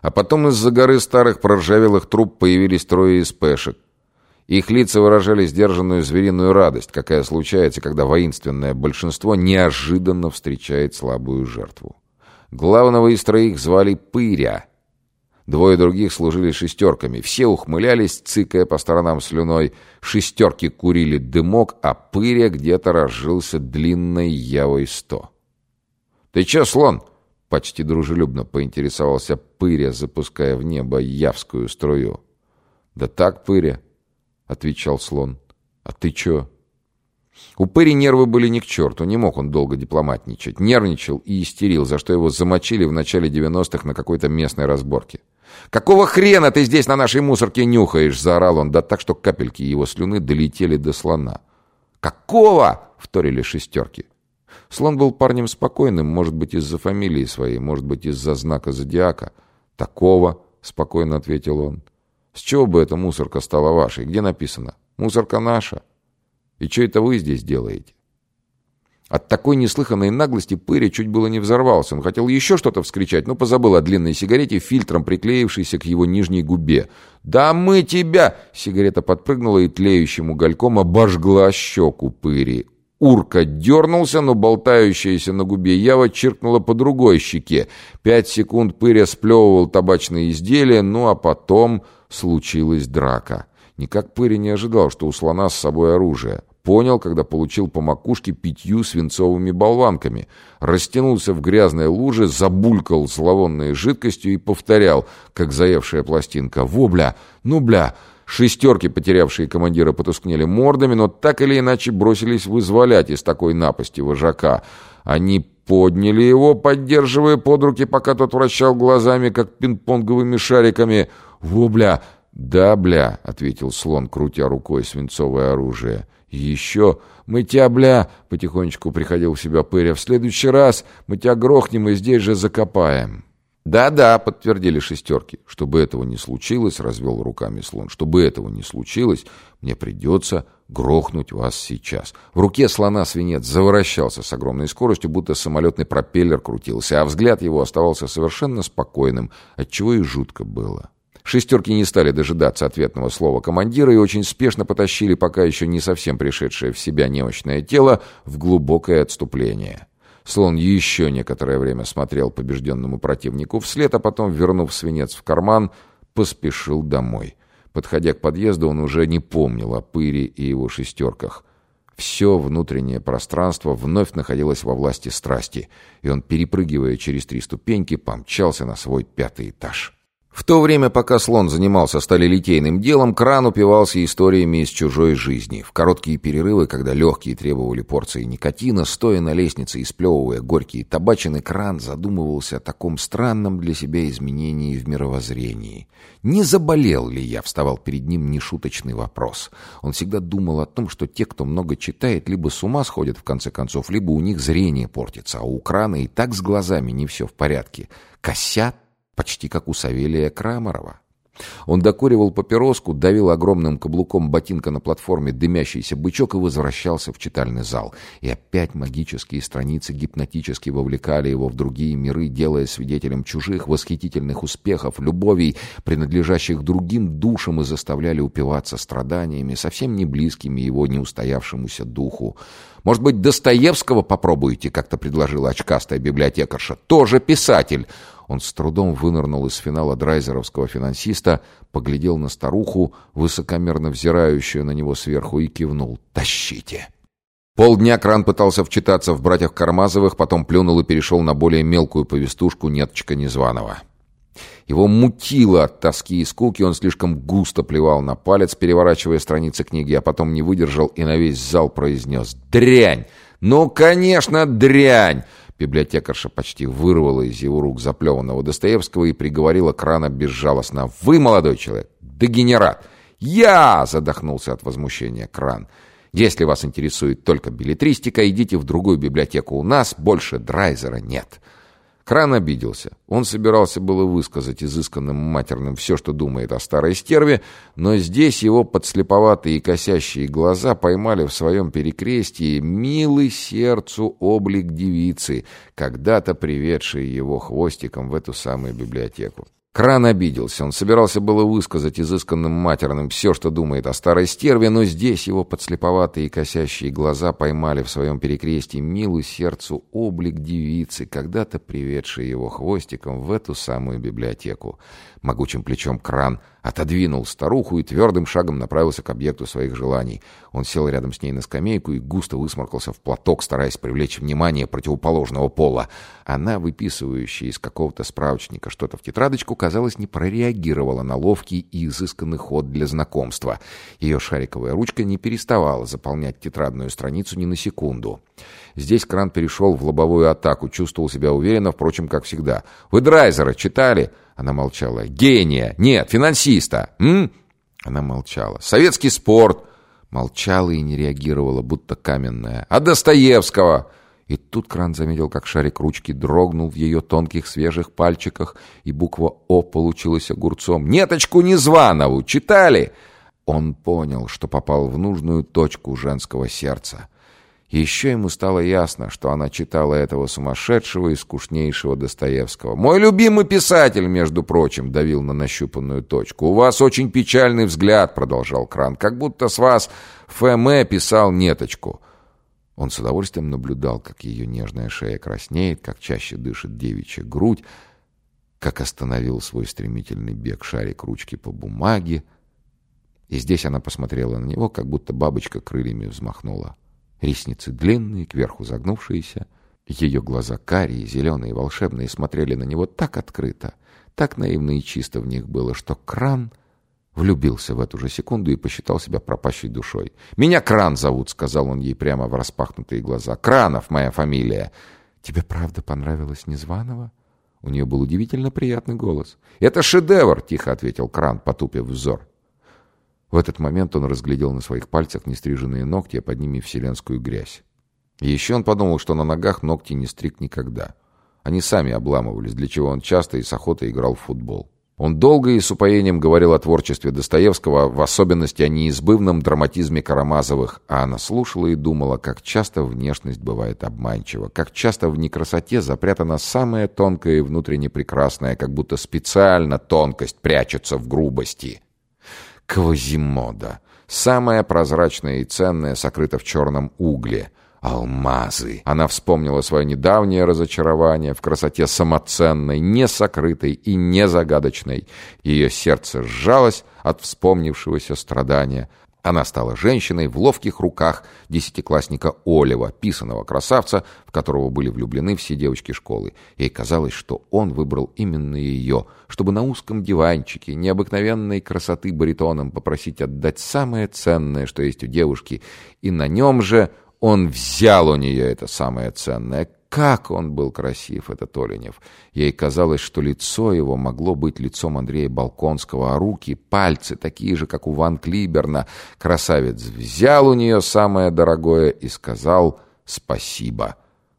А потом из-за горы старых проржавелых труб появились трое из пешек. Их лица выражали сдержанную звериную радость, какая случается, когда воинственное большинство неожиданно встречает слабую жертву. Главного из троих звали Пыря. Двое других служили шестерками. Все ухмылялись, цыкая по сторонам слюной. Шестерки курили дымок, а Пыря где-то разжился длинной явой сто. «Ты че, слон?» — почти дружелюбно поинтересовался Пыря, запуская в небо явскую струю. «Да так, Пыря», — отвечал слон. «А ты че?» У Пыри нервы были ни к черту, не мог он долго дипломатничать. Нервничал и истерил, за что его замочили в начале 90-х на какой-то местной разборке. «Какого хрена ты здесь на нашей мусорке нюхаешь?» — заорал он, да так, что капельки его слюны долетели до слона. «Какого?» — вторили шестерки. Слон был парнем спокойным, может быть, из-за фамилии своей, может быть, из-за знака зодиака. «Такого?» — спокойно ответил он. «С чего бы эта мусорка стала вашей? Где написано? Мусорка наша. И что это вы здесь делаете?» От такой неслыханной наглости Пыря чуть было не взорвался. Он хотел еще что-то вскричать, но позабыл о длинной сигарете, фильтром приклеившейся к его нижней губе. «Да мы тебя!» Сигарета подпрыгнула и тлеющим угольком обожгла щеку Пыри. Урка дернулся, но болтающаяся на губе ява чиркнула по другой щеке. Пять секунд Пыря сплевывал табачные изделия, ну а потом случилась драка. Никак Пыря не ожидал, что у слона с собой оружие. Понял, когда получил по макушке пятью свинцовыми болванками. Растянулся в грязной луже, забулькал зловонной жидкостью и повторял, как заевшая пластинка. «Во, бля! Ну, бля!» Шестерки, потерявшие командира, потускнели мордами, но так или иначе бросились вызволять из такой напасти вожака. Они подняли его, поддерживая под руки, пока тот вращал глазами, как пинг-понговыми шариками. «Во, бля!» «Да, бля!» — ответил слон, крутя рукой свинцовое оружие. «Еще! Мы тебя, бля!» — потихонечку приходил в себя Пыря. «В следующий раз мы тебя грохнем и здесь же закопаем». «Да-да», — подтвердили шестерки. «Чтобы этого не случилось», — развел руками слон, «чтобы этого не случилось, мне придется грохнуть вас сейчас». В руке слона свинец заворощался с огромной скоростью, будто самолетный пропеллер крутился, а взгляд его оставался совершенно спокойным, отчего и жутко было. Шестерки не стали дожидаться ответного слова командира и очень спешно потащили пока еще не совсем пришедшее в себя немощное тело в глубокое отступление. Слон еще некоторое время смотрел побежденному противнику вслед, а потом, вернув свинец в карман, поспешил домой. Подходя к подъезду, он уже не помнил о пыре и его шестерках. Все внутреннее пространство вновь находилось во власти страсти, и он, перепрыгивая через три ступеньки, помчался на свой пятый этаж. В то время, пока слон занимался сталелитейным делом, кран упивался историями из чужой жизни. В короткие перерывы, когда легкие требовали порции никотина, стоя на лестнице и сплевывая горькие табачины, кран задумывался о таком странном для себя изменении в мировоззрении. Не заболел ли я, вставал перед ним нешуточный вопрос. Он всегда думал о том, что те, кто много читает, либо с ума сходят в конце концов, либо у них зрение портится, а у крана и так с глазами не все в порядке. Косят почти как у Савелия Крамарова. Он докуривал папироску, давил огромным каблуком ботинка на платформе дымящийся бычок и возвращался в читальный зал. И опять магические страницы гипнотически вовлекали его в другие миры, делая свидетелем чужих восхитительных успехов, любовей, принадлежащих другим душам, и заставляли упиваться страданиями, совсем не близкими его неустоявшемуся духу. «Может быть, Достоевского попробуете?» — как-то предложила очкастая библиотекарша. «Тоже писатель!» Он с трудом вынырнул из финала драйзеровского финансиста, поглядел на старуху, высокомерно взирающую на него сверху, и кивнул. «Тащите!» Полдня Кран пытался вчитаться в братьях Кармазовых, потом плюнул и перешел на более мелкую повестушку Неточка Незваного. Его мутило от тоски и скуки, он слишком густо плевал на палец, переворачивая страницы книги, а потом не выдержал и на весь зал произнес «Дрянь! Ну, конечно, дрянь!» Библиотекарша почти вырвала из его рук заплеванного Достоевского и приговорила крана безжалостно. «Вы, молодой человек, дегенерат!» «Я!» — задохнулся от возмущения кран. «Если вас интересует только билетристика, идите в другую библиотеку. У нас больше Драйзера нет». Кран обиделся. Он собирался было высказать изысканным матерным все, что думает о старой стерве, но здесь его подслеповатые и косящие глаза поймали в своем перекрестии милый сердцу облик девицы, когда-то приведшей его хвостиком в эту самую библиотеку. Кран обиделся. Он собирался было высказать изысканным матерным все, что думает о старой стерве, но здесь его подслеповатые и косящие глаза поймали в своем перекрестии милую сердцу облик девицы, когда-то приведшей его хвостиком в эту самую библиотеку. Могучим плечом кран отодвинул старуху и твердым шагом направился к объекту своих желаний. Он сел рядом с ней на скамейку и густо высморкался в платок, стараясь привлечь внимание противоположного пола. Она, выписывающая из какого-то справочника что-то в тетрадочку, казалось, не прореагировала на ловкий и изысканный ход для знакомства. Ее шариковая ручка не переставала заполнять тетрадную страницу ни на секунду. Здесь кран перешел в лобовую атаку, чувствовал себя уверенно, впрочем, как всегда. «Вы Драйзера читали?» Она молчала. «Гения! Нет, финансиста! М?» Она молчала. «Советский спорт!» Молчала и не реагировала, будто каменная. «А Достоевского?» И тут Кран заметил, как шарик ручки дрогнул в ее тонких свежих пальчиках, и буква «О» получилась огурцом. «Неточку Незванову! Читали?» Он понял, что попал в нужную точку женского сердца. Еще ему стало ясно, что она читала этого сумасшедшего и скучнейшего Достоевского. «Мой любимый писатель, между прочим», — давил на нащупанную точку. «У вас очень печальный взгляд», — продолжал Кран, «как будто с вас Ф.М. писал неточку». Он с удовольствием наблюдал, как ее нежная шея краснеет, как чаще дышит девичья грудь, как остановил свой стремительный бег шарик ручки по бумаге. И здесь она посмотрела на него, как будто бабочка крыльями взмахнула. Ресницы длинные, кверху загнувшиеся. Ее глаза карие, зеленые, волшебные, смотрели на него так открыто, так наивно и чисто в них было, что кран влюбился в эту же секунду и посчитал себя пропащей душой. «Меня Кран зовут», — сказал он ей прямо в распахнутые глаза. «Кранов моя фамилия». «Тебе правда понравилось Незваного?» У нее был удивительно приятный голос. «Это шедевр!» — тихо ответил Кран, потупив взор. В этот момент он разглядел на своих пальцах нестриженные ногти, а под ними вселенскую грязь. И еще он подумал, что на ногах ногти не стриг никогда. Они сами обламывались, для чего он часто и с охотой играл в футбол. Он долго и с упоением говорил о творчестве Достоевского, в особенности о неизбывном драматизме Карамазовых, а она слушала и думала, как часто внешность бывает обманчива, как часто в некрасоте запрятана самая тонкая и внутренне прекрасная, как будто специально тонкость прячется в грубости. Квазимода. Самое прозрачное и ценное сокрыто в черном угле. Алмазы. Она вспомнила свое недавнее разочарование в красоте самоценной, несокрытой и незагадочной. Ее сердце сжалось от вспомнившегося страдания. Она стала женщиной в ловких руках десятиклассника Олева, писаного красавца, в которого были влюблены все девочки школы. Ей казалось, что он выбрал именно ее, чтобы на узком диванчике необыкновенной красоты баритоном попросить отдать самое ценное, что есть у девушки, и на нем же он взял у нее это самое ценное как он был красив, этот Оленев! Ей казалось, что лицо его могло быть лицом Андрея Балконского, а руки, пальцы, такие же, как у Ван Клиберна. Красавец взял у нее самое дорогое и сказал «спасибо».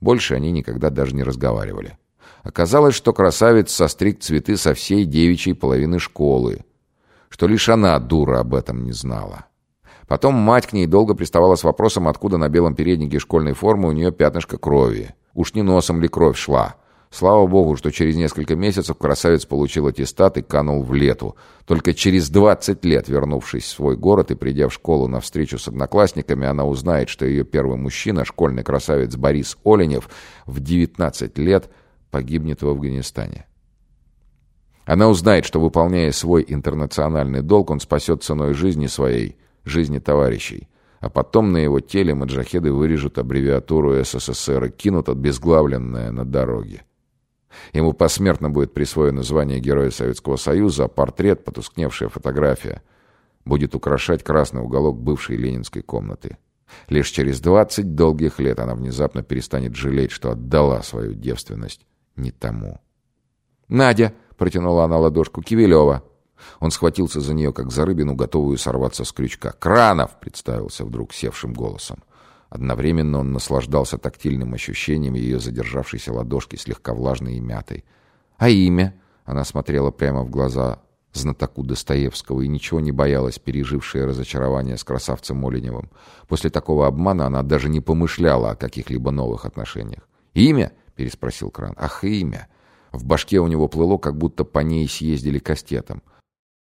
Больше они никогда даже не разговаривали. Оказалось, что красавец состриг цветы со всей девичьей половины школы, что лишь она, дура, об этом не знала. Потом мать к ней долго приставала с вопросом, откуда на белом переднике школьной формы у нее пятнышко крови. Уж не носом ли кровь шла? Слава богу, что через несколько месяцев красавец получил аттестат и канул в лету. Только через 20 лет, вернувшись в свой город и придя в школу на встречу с одноклассниками, она узнает, что ее первый мужчина, школьный красавец Борис Оленев, в 19 лет погибнет в Афганистане. Она узнает, что, выполняя свой интернациональный долг, он спасет ценой жизни своей, жизни товарищей а потом на его теле маджахеды вырежут аббревиатуру СССР и кинут обезглавленное на дороге. Ему посмертно будет присвоено звание Героя Советского Союза, а портрет, потускневшая фотография, будет украшать красный уголок бывшей ленинской комнаты. Лишь через двадцать долгих лет она внезапно перестанет жалеть, что отдала свою девственность не тому. «Надя!» — протянула она ладошку. «Кивилева!» Он схватился за нее, как за рыбину, готовую сорваться с крючка. «Кранов!» — представился вдруг севшим голосом. Одновременно он наслаждался тактильным ощущением ее задержавшейся ладошки, слегка влажной и мятой. «А имя?» — она смотрела прямо в глаза знатоку Достоевского и ничего не боялась, пережившая разочарование с красавцем Оленевым. После такого обмана она даже не помышляла о каких-либо новых отношениях. «Имя?» — переспросил Кран. «Ах, имя!» В башке у него плыло, как будто по ней съездили кастетом.